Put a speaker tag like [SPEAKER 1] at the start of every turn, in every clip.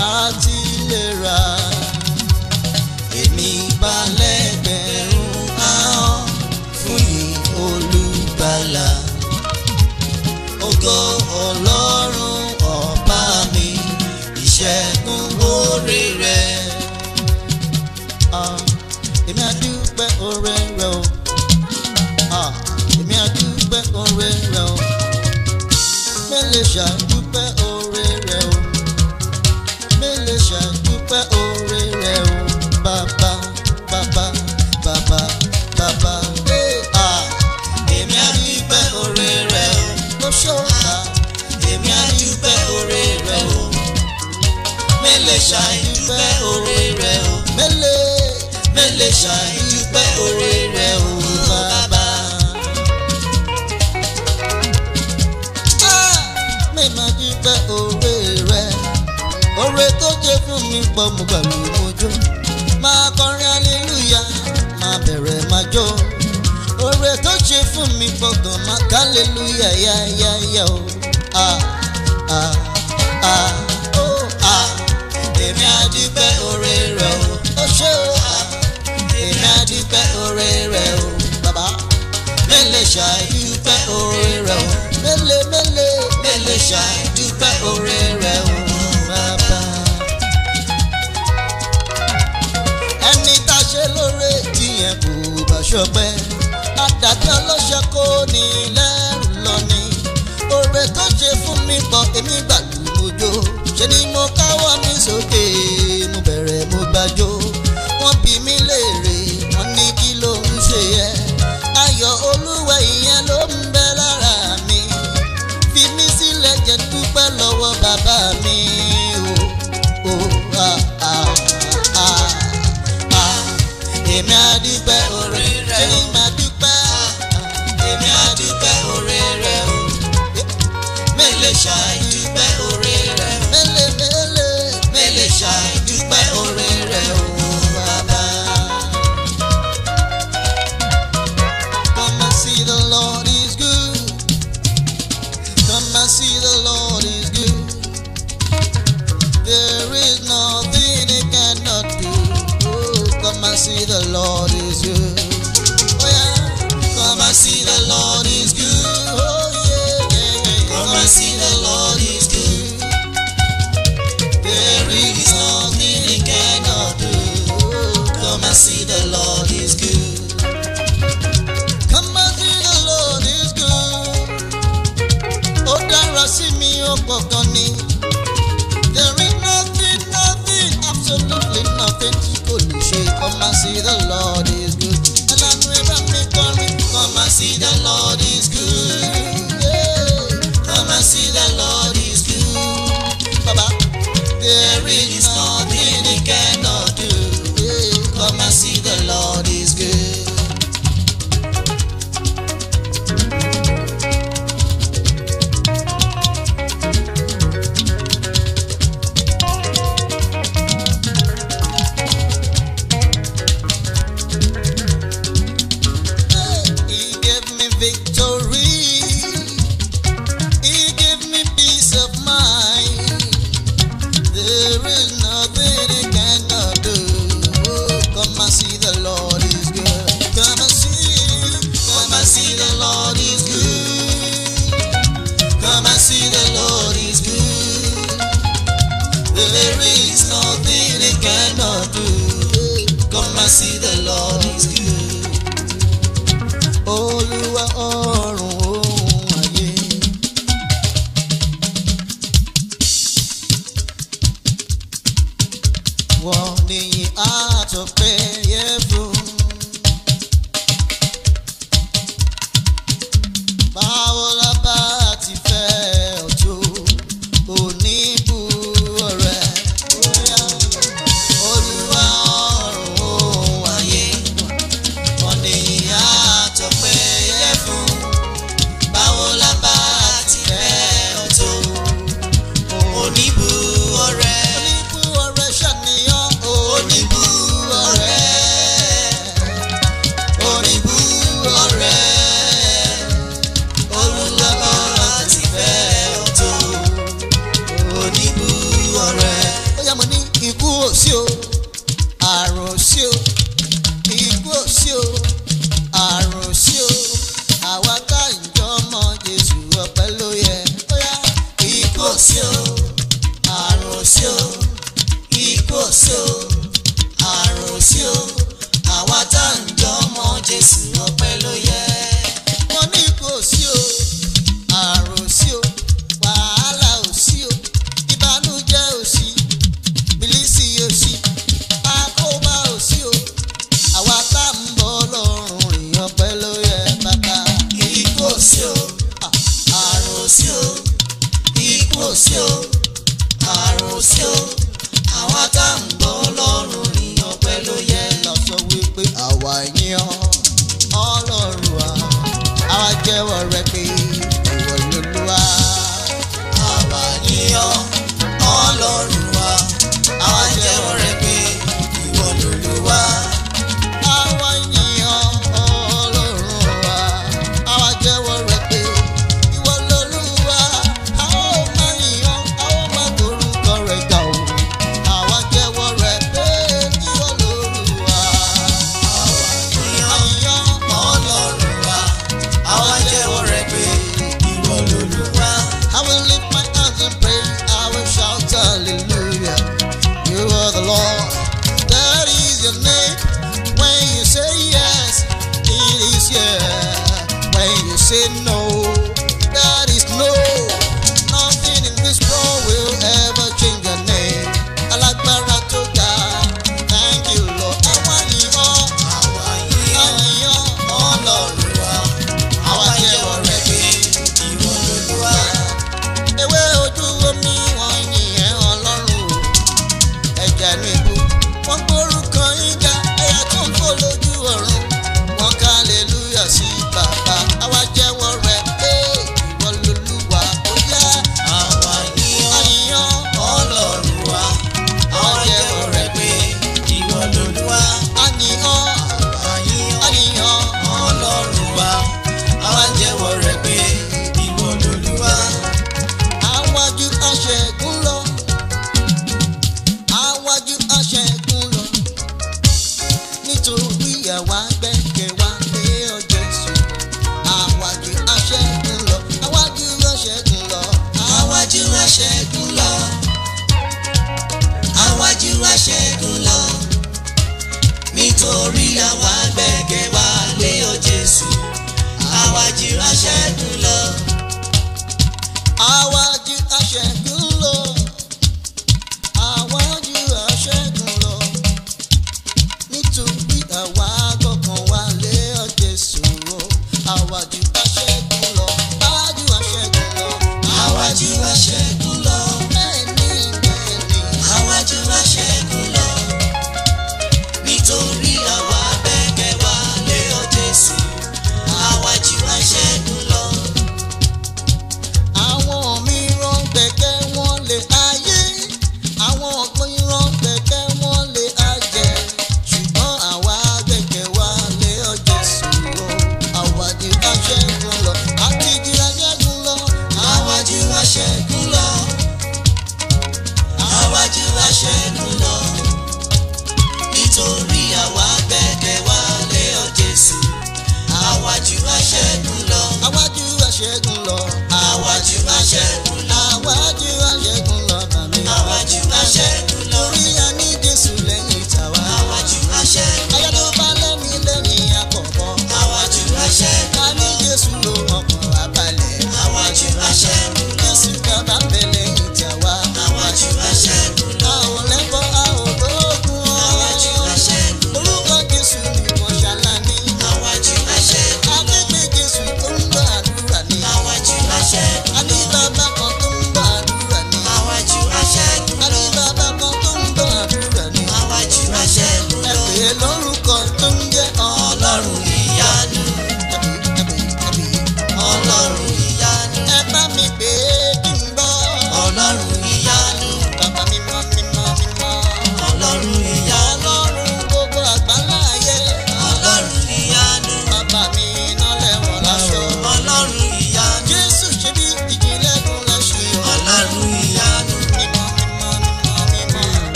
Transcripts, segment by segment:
[SPEAKER 1] àti lè rà èmi balẹ̀ gbẹ̀rún ahọ́n fún yìí olùgbàlà ògo ọlọ́run ọba mi ìṣẹ́gun orí rẹ̀. èmi á dúpẹ́ oore o èmi á dúpẹ́ oore rẹ̀ o ah, mẹ́lẹ̀ ṣáà. orí rẹ̀ ò bàbá. Ah, mi máa dúpẹ́ orí rẹ̀ orí tó jẹ́ fún mi pọ̀ mo gbà mí hallelujah máa bẹ̀rẹ̀ máa jó orí tó jẹ́ fún mi pọ̀ gan máa ká hallelujah yáyáyá Ah, ah, ah, oh, ah. èmi àdúpẹ́ oore rẹ̀ o. ó ṣe o èmi àdúpẹ́ oore rẹ̀ o bàbá mẹ́lẹ̀ ṣàdúpẹ́ oore rẹ̀ o mẹ́lẹ̀ mẹ́lẹ̀ mẹ́lẹ̀ ṣàdúpẹ́ oore rẹ̀ o bàbá. ẹni tá a ṣe lóore tíyẹn kò bá ṣọpẹ́ àdàbí ọlọ́ṣẹ́ kò ní lẹ́rù lọ ni oore tó ṣe fún mi pọ̀ èmi gbàgbọ́ mojó ṣe ni mo káwọ́ mi sókè mo bẹ̀rẹ̀ mo gbàjọ́. Come and see the Lord is good. Come and see the Lord is good. Olúwa ọ̀run ohun ayé. Wọ́n of àtọ̀pẹ́.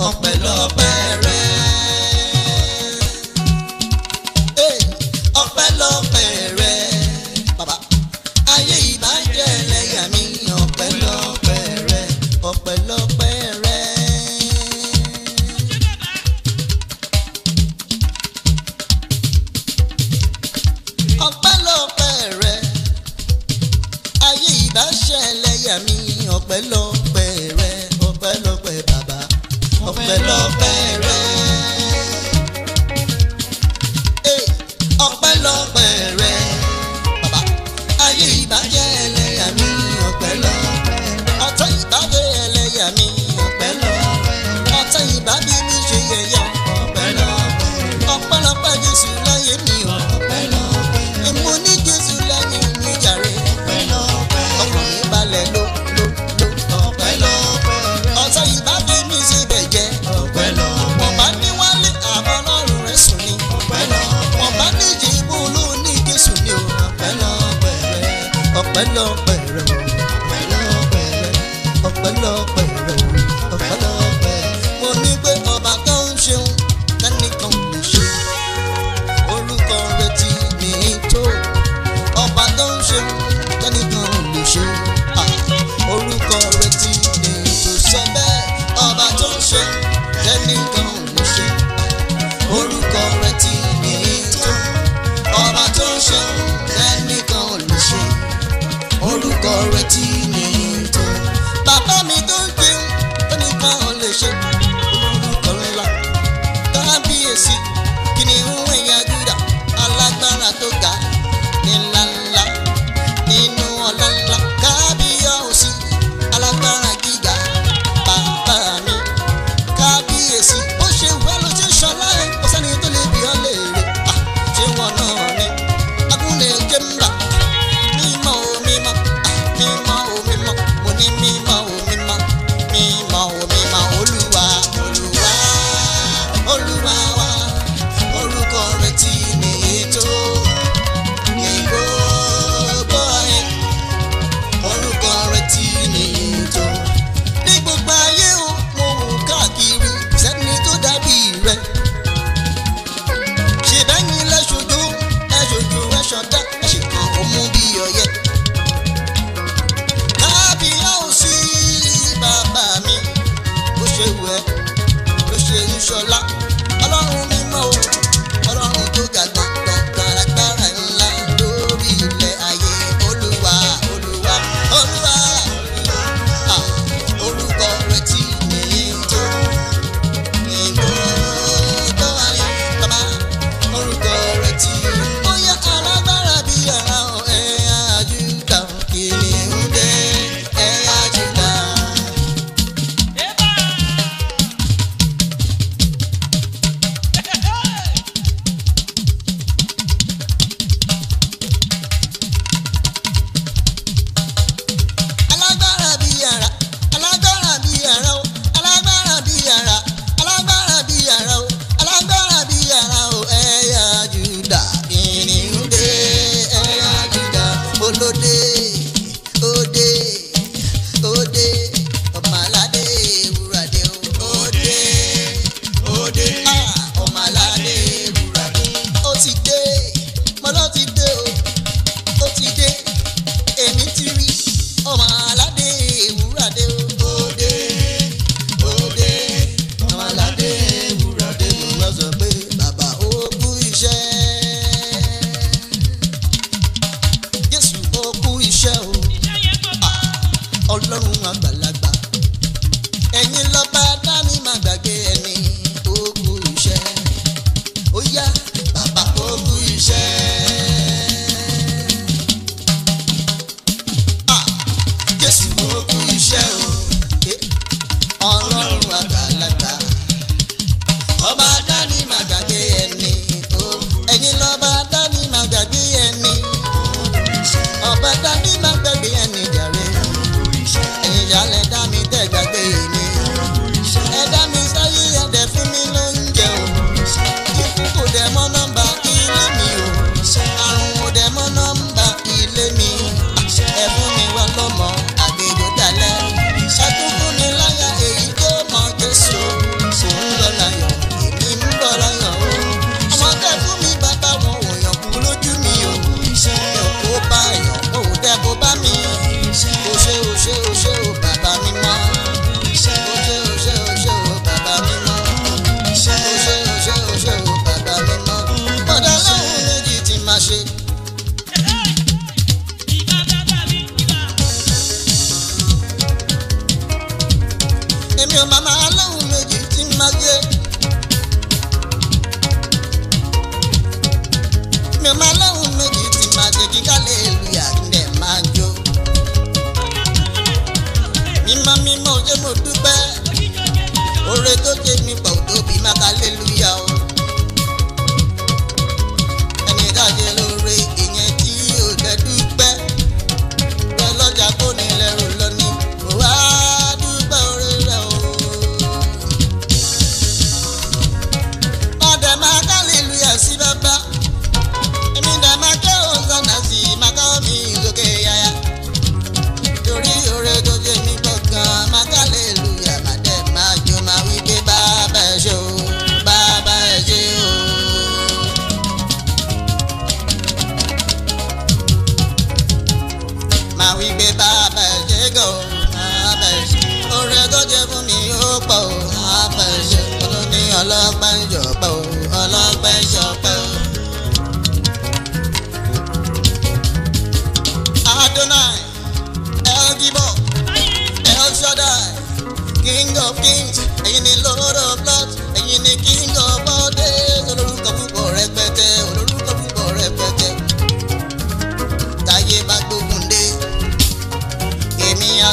[SPEAKER 1] Oh.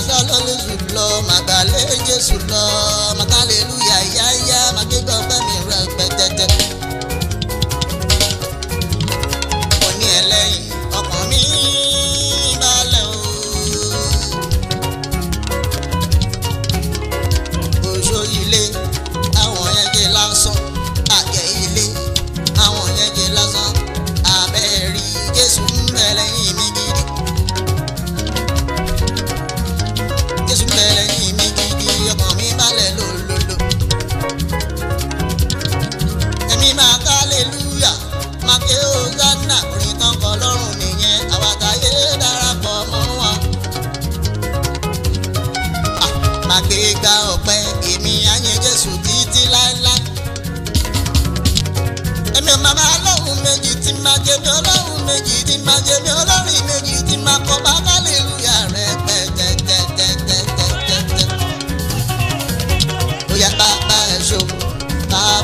[SPEAKER 1] sọ lọ́lẹ́ jù lọ màgbà lé Jésù lọ màkàlélúyà yáyá màkígbọ́n bẹ́ẹ̀ mi rẹ̀ pẹ́tẹ́tẹ́.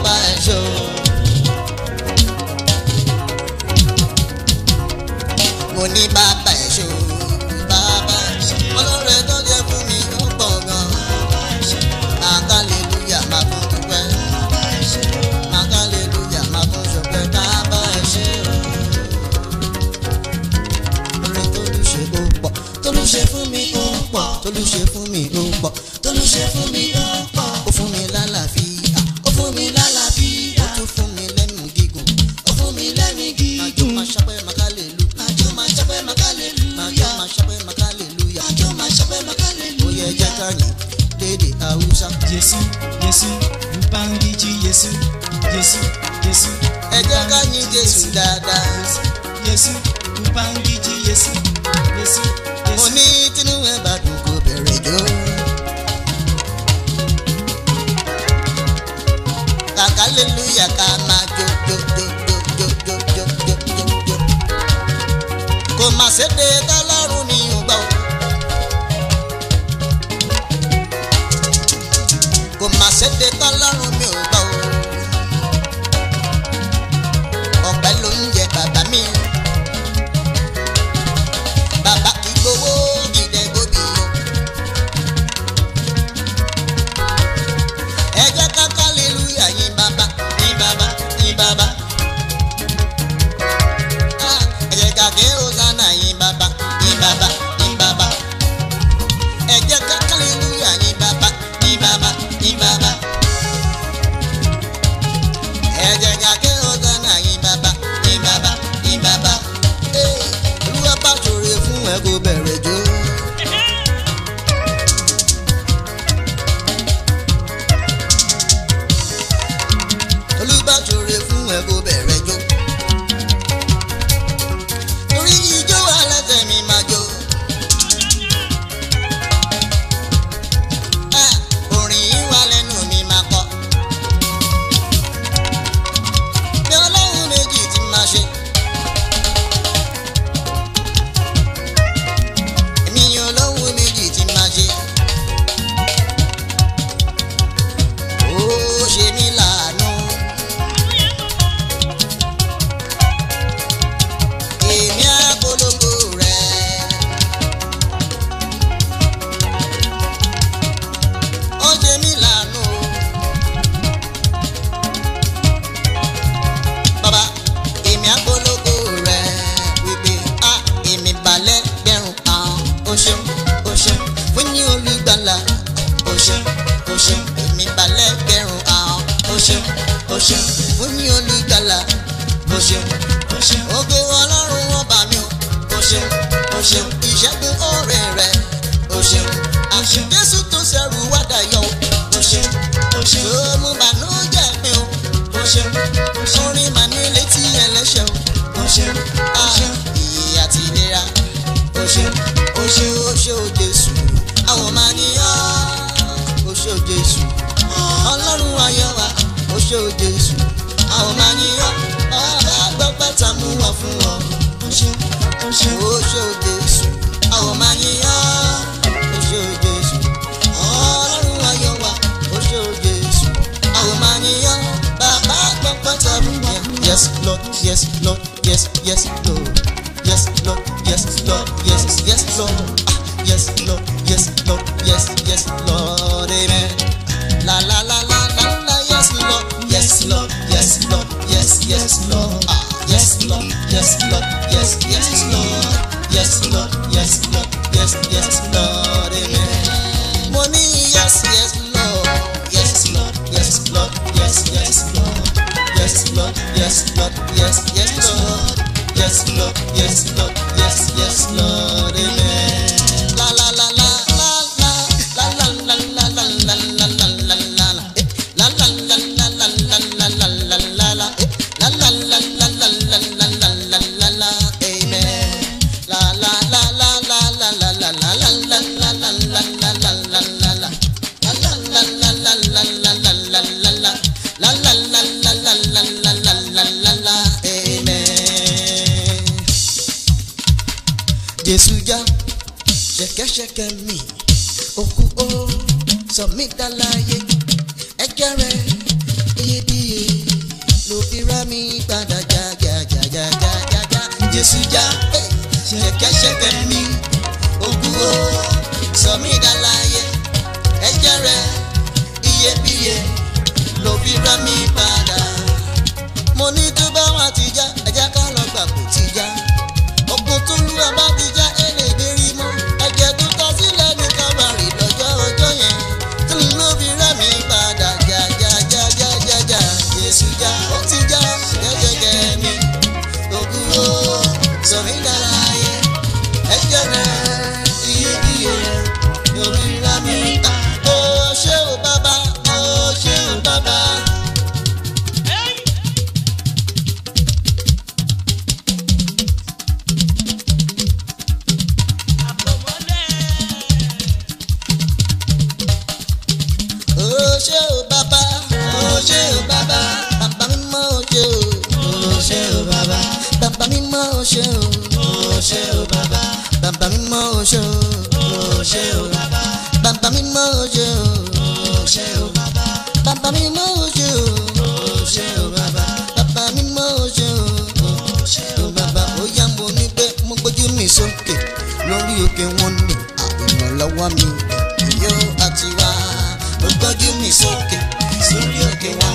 [SPEAKER 1] bá ẹ ṣó. mo ní bàbá ẹ ṣó bàbá ọlọ́run tó jẹ́ fún mi ó pọ̀ gan. àkàlẹ́lúyà máa fún dúpẹ́. àkàlẹ́lúyà máa fún ṣọpẹ́ bàbá ẹ o. orin tó lù ṣe mi ó pọ̀ tó lù ṣe mi ó ní Jésù dáadáa. Jésù pupa ń jíjí Jésù Jésù Jésù. Mo ní Tinubu ẹ̀ bá dùn kó bẹ̀rẹ̀ jó. Hallelujah ká máa jó jó jó jó jó jó jó jó jó. Kò má ṣe dé ká. ṣeun o ṣeun fún mi onígbàlà o ṣeun o ṣeun ọba mi o ṣeun o ṣeun ìṣẹ́gun ọ̀rẹ́ rẹ o ṣeun àṣẹ jésù tó ṣẹrù wádà yọ o ṣeun o ṣeun tó mú bànújẹ́ mi o o ṣeun orin mà ní létí ẹlẹ́ṣẹ̀ o o ṣeun o ṣeun ìyè àti ìlera o ṣeun o jésù àwọn máa ní ọ́ jésù ọlọ́run ayọ̀ wa ṣó Jésù àwọn máa yín ọ́ ọba gbọ́ pátá mú wá fún ọ ó ṣe ó ṣe ó ṣó Jésù àwọn máa yín ọ́ ah, ó ṣó Jésù ọlọ́run ah, yes Lord yes Lord yes yes Lord yes Lord yes Lord yes yes Lord ah yes Lord yes Lord yes yes Lord amen. Lord, yes, Lord, yes, yes, Lord. yes, Lord, yes, Lord, yes, yes, Lord. Yes, Lord, yes, Lord, yes, yes, Lord. Amen. Money, yes, yes, Lord. Yes, Lord, yes, Lord, yes, yes, Lord. Yes, Lord, yes, Lord, yes, yes, Lord. Yes, Lord, yes, Lord, yes, yes, Lord. Amen. 时间。ṣe o. o ṣe o bàbá. bàbá mi mọ o ṣe o. o ṣe o bàbá. bàbá mi mọ o ṣe o. o ṣe o bàbá. bàbá mi mọ o ṣe o. o ṣe o bàbá. bàbá mi mọ o ṣe o. o ṣe o bàbá. ó yá mo ní pé mo gbójú mi sókè lórí òkè wọn ni ìrànlọ́wọ́ mi yóò àti wá mo gbójú mi sókè sórí òkè wọn.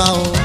[SPEAKER 1] pau